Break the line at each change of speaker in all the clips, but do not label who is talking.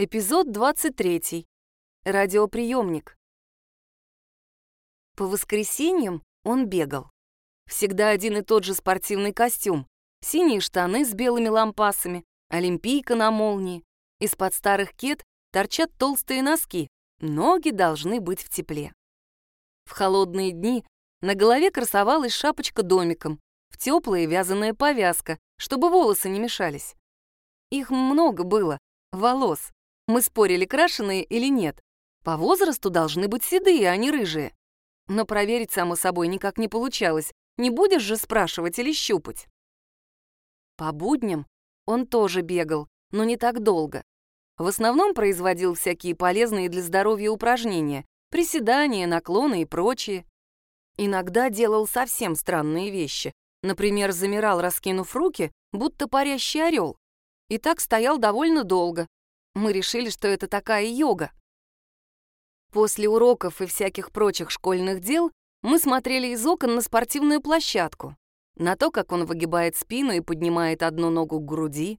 Эпизод 23. Радиоприемник. По воскресеньям он бегал. Всегда один и тот же спортивный костюм. Синие штаны с белыми лампасами, олимпийка на молнии. Из-под старых кет торчат толстые носки. Ноги должны быть в тепле. В холодные дни на голове красовалась шапочка домиком, в теплая вязаная повязка, чтобы волосы не мешались. Их много было, волос. Мы спорили, крашеные или нет. По возрасту должны быть седые, а не рыжие. Но проверить, само собой, никак не получалось. Не будешь же спрашивать или щупать? По будням он тоже бегал, но не так долго. В основном производил всякие полезные для здоровья упражнения, приседания, наклоны и прочее. Иногда делал совсем странные вещи. Например, замирал, раскинув руки, будто парящий орел. И так стоял довольно долго, мы решили, что это такая йога. После уроков и всяких прочих школьных дел мы смотрели из окон на спортивную площадку, на то, как он выгибает спину и поднимает одну ногу к груди,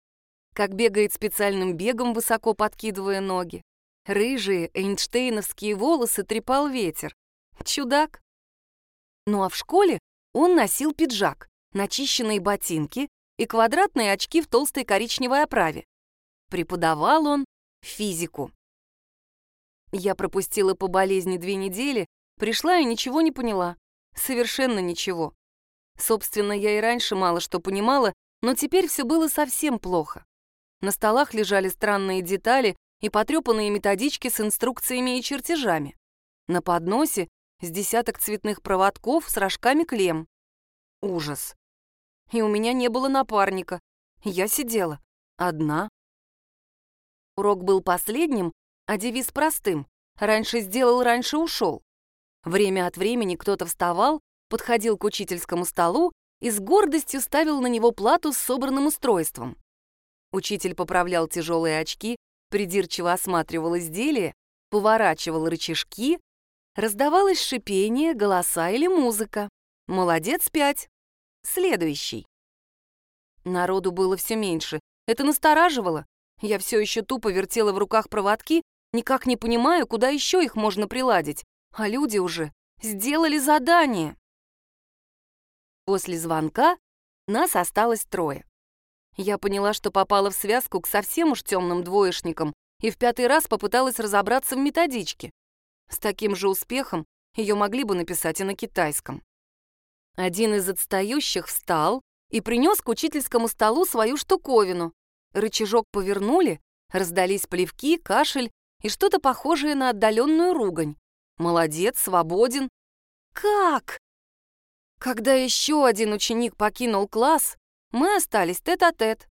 как бегает специальным бегом, высоко подкидывая ноги. Рыжие эйнштейновские волосы трепал ветер. Чудак. Ну а в школе он носил пиджак, начищенные ботинки и квадратные очки в толстой коричневой оправе. Преподавал он физику. Я пропустила по болезни две недели, пришла и ничего не поняла. Совершенно ничего. Собственно, я и раньше мало что понимала, но теперь все было совсем плохо. На столах лежали странные детали и потрепанные методички с инструкциями и чертежами. На подносе с десяток цветных проводков с рожками клем. Ужас. И у меня не было напарника. Я сидела одна. Урок был последним, а девиз простым. Раньше сделал, раньше ушел. Время от времени кто-то вставал, подходил к учительскому столу и с гордостью ставил на него плату с собранным устройством. Учитель поправлял тяжелые очки, придирчиво осматривал изделие, поворачивал рычажки, раздавалось шипение, голоса или музыка. Молодец, пять. Следующий. Народу было все меньше. Это настораживало. Я все еще тупо вертела в руках проводки, никак не понимаю, куда еще их можно приладить. А люди уже сделали задание. После звонка нас осталось трое. Я поняла, что попала в связку к совсем уж темным двоечникам и в пятый раз попыталась разобраться в методичке. С таким же успехом ее могли бы написать и на китайском. Один из отстающих встал и принес к учительскому столу свою штуковину, Рычажок повернули, раздались плевки, кашель и что-то похожее на отдаленную ругань. Молодец, свободен. Как? Когда еще один ученик покинул класс, мы остались тет-а-тет. -тет.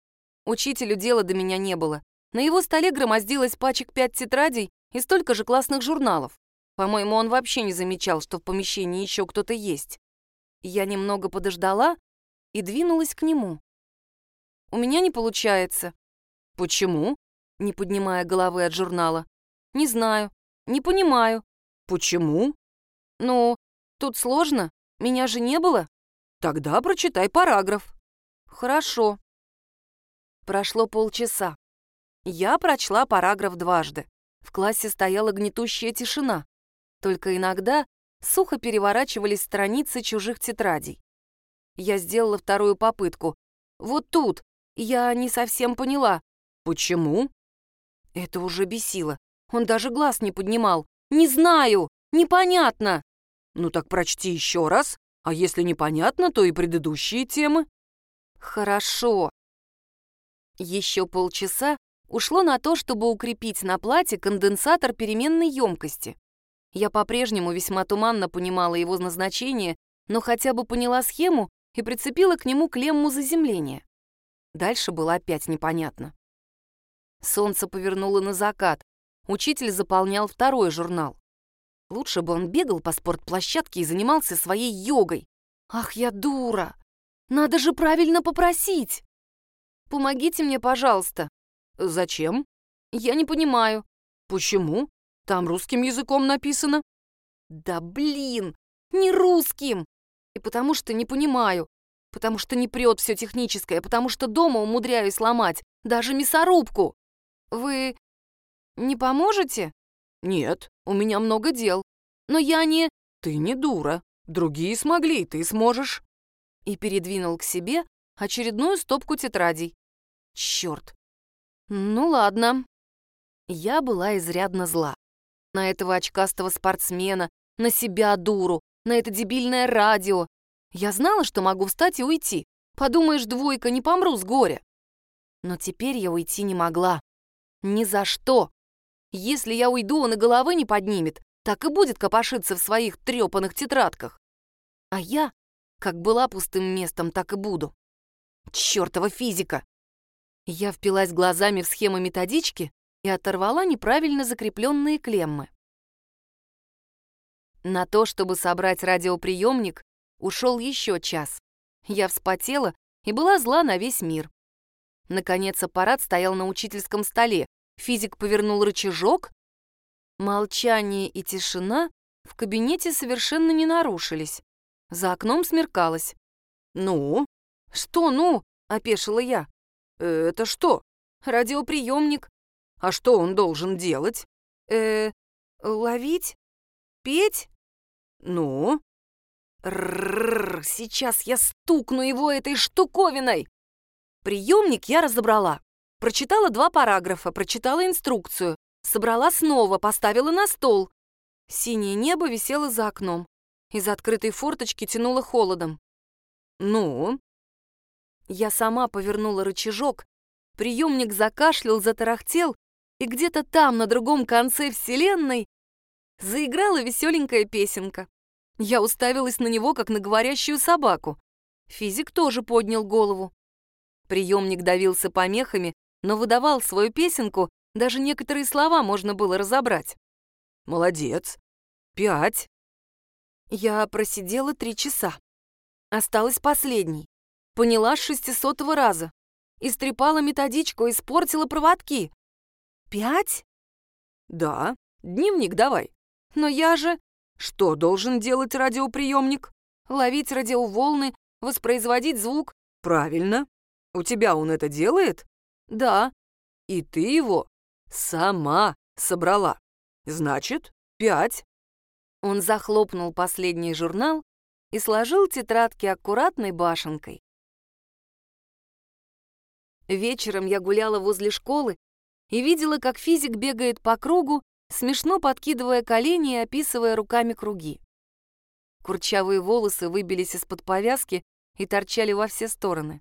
Учителю дела до меня не было. На его столе громоздилось пачек пять тетрадей и столько же классных журналов. По-моему, он вообще не замечал, что в помещении еще кто-то есть. Я немного подождала и двинулась к нему. У меня не получается». «Почему?» — не поднимая головы от журнала. «Не знаю. Не понимаю». «Почему?» «Ну, тут сложно. Меня же не было». «Тогда прочитай параграф». «Хорошо». Прошло полчаса. Я прочла параграф дважды. В классе стояла гнетущая тишина. Только иногда сухо переворачивались страницы чужих тетрадей. Я сделала вторую попытку. Вот тут, я не совсем поняла. Почему? Это уже бесило. Он даже глаз не поднимал. Не знаю, непонятно. Ну так прочти еще раз. А если непонятно, то и предыдущие темы. Хорошо. Еще полчаса ушло на то, чтобы укрепить на плате конденсатор переменной емкости. Я по-прежнему весьма туманно понимала его назначение, но хотя бы поняла схему и прицепила к нему клемму заземления. Дальше было опять непонятно. Солнце повернуло на закат. Учитель заполнял второй журнал. Лучше бы он бегал по спортплощадке и занимался своей йогой. Ах, я дура! Надо же правильно попросить! Помогите мне, пожалуйста. Зачем? Я не понимаю. Почему? Там русским языком написано. Да блин, не русским! И потому что не понимаю потому что не прет все техническое, потому что дома умудряюсь ломать, даже мясорубку. Вы «Не поможете?»
«Нет, у меня много дел».
«Но я не...»
«Ты не дура. Другие смогли, ты сможешь».
И передвинул к себе очередную стопку тетрадей. Черт. Ну ладно. Я была изрядно зла. На этого очкастого спортсмена, на себя дуру, на это дебильное радио. Я знала, что могу встать и уйти. Подумаешь, двойка, не помру с горя. Но теперь я уйти не могла. Ни за что. Если я уйду, он и головы не поднимет, так и будет копошиться в своих трепанных тетрадках. А я, как была пустым местом, так и буду. Чёртова физика! Я впилась глазами в схему методички и оторвала неправильно закрепленные клеммы. На то, чтобы собрать радиоприемник, ушел еще час. Я вспотела и была зла на весь мир. Наконец аппарат стоял на учительском столе. Физик повернул рычажок. Молчание и тишина в кабинете совершенно не нарушились. За окном смеркалось.
«Ну?»
«Что «ну?» — опешила я.
«Это что?»
«Радиоприемник».
«А что он должен делать?»
«Э, ловить? Петь?»
«Ну?»
Рррр, сейчас я стукну его этой штуковиной. Приемник я разобрала. Прочитала два параграфа, прочитала инструкцию. Собрала снова, поставила на стол. Синее небо висело за окном. Из открытой форточки тянуло холодом.
«Ну?»
Я сама повернула рычажок, приемник закашлял, затарахтел, и где-то там, на другом конце вселенной, заиграла веселенькая песенка. Я уставилась на него, как на говорящую собаку. Физик тоже поднял голову. Приемник давился помехами, но выдавал свою песенку, даже некоторые слова можно было разобрать.
«Молодец. Пять».
Я просидела три часа. Осталось последний. Поняла с шестисотого раза. Истрепала методичку, испортила проводки. Пять?
Да. Дневник давай.
Но я же...
Что должен делать радиоприемник?
Ловить радиоволны, воспроизводить звук.
Правильно. У тебя он это делает?
Да.
И ты его сама собрала. Значит, пять.
Он захлопнул последний журнал и сложил тетрадки аккуратной башенкой. Вечером я гуляла возле школы и видела, как физик бегает по кругу, смешно подкидывая колени и описывая руками круги. Курчавые волосы выбились из-под повязки и торчали во все стороны.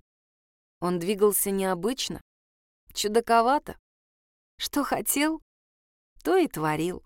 Он двигался необычно, чудаковато. Что хотел, то и творил.